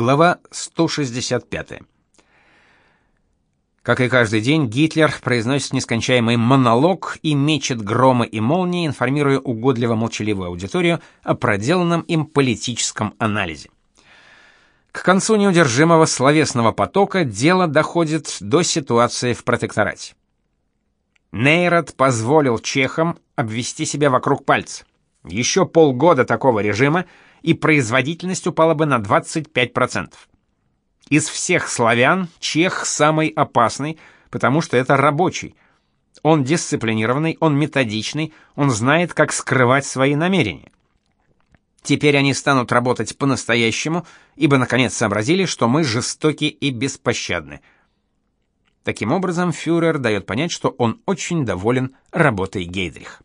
Глава 165. Как и каждый день, Гитлер произносит нескончаемый монолог и мечет громы и молнии, информируя угодливо-молчаливую аудиторию о проделанном им политическом анализе. К концу неудержимого словесного потока дело доходит до ситуации в протекторате. Нейрат позволил чехам обвести себя вокруг пальца. Еще полгода такого режима — и производительность упала бы на 25%. Из всех славян чех самый опасный, потому что это рабочий. Он дисциплинированный, он методичный, он знает, как скрывать свои намерения. Теперь они станут работать по-настоящему, ибо наконец сообразили, что мы жестоки и беспощадны. Таким образом, фюрер дает понять, что он очень доволен работой Гейдрих.